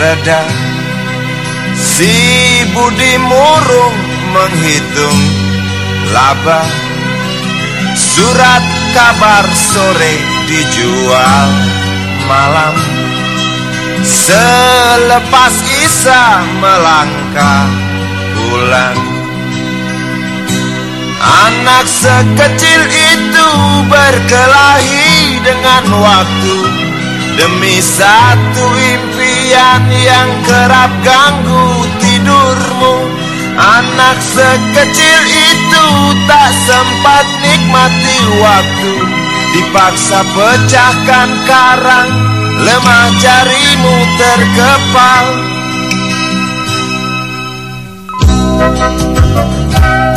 reda Si Budi murung menghitung laba. Surat kabar sore dijual malam. Selepas Isa melangkah pulang. Anak sekecil itu berkelahi dengan waktu Demi satu impian yang kerap ganggu tidurmu Anak sekecil itu tak sempat nikmati waktu. Dipaksa pecahkan karang Lemah jarimu terkepal. Cepat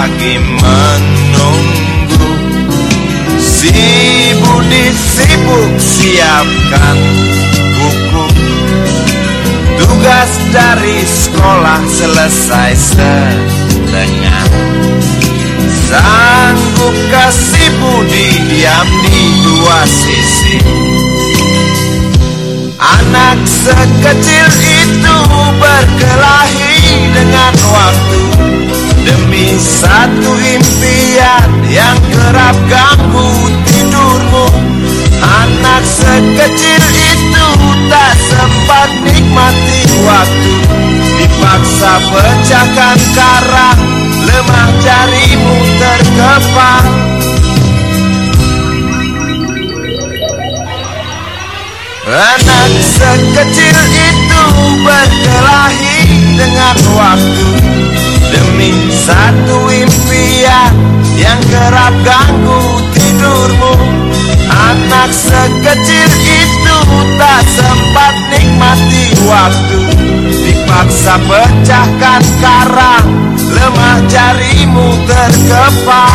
pagi menunggu. Si Budi sibuk siapkan buku. Tugas dari sekolah selesai setengah. Sanggup kasih Budi diam di dua sisi. Anak sekecil itu pecahkan karang Lemah jarimu terkepal Anak sekecil itu berkelahi dengan waktu. Demi satu impian yang kerap ganggu Dipaksa pecahkan karang Lemah jarimu terkepal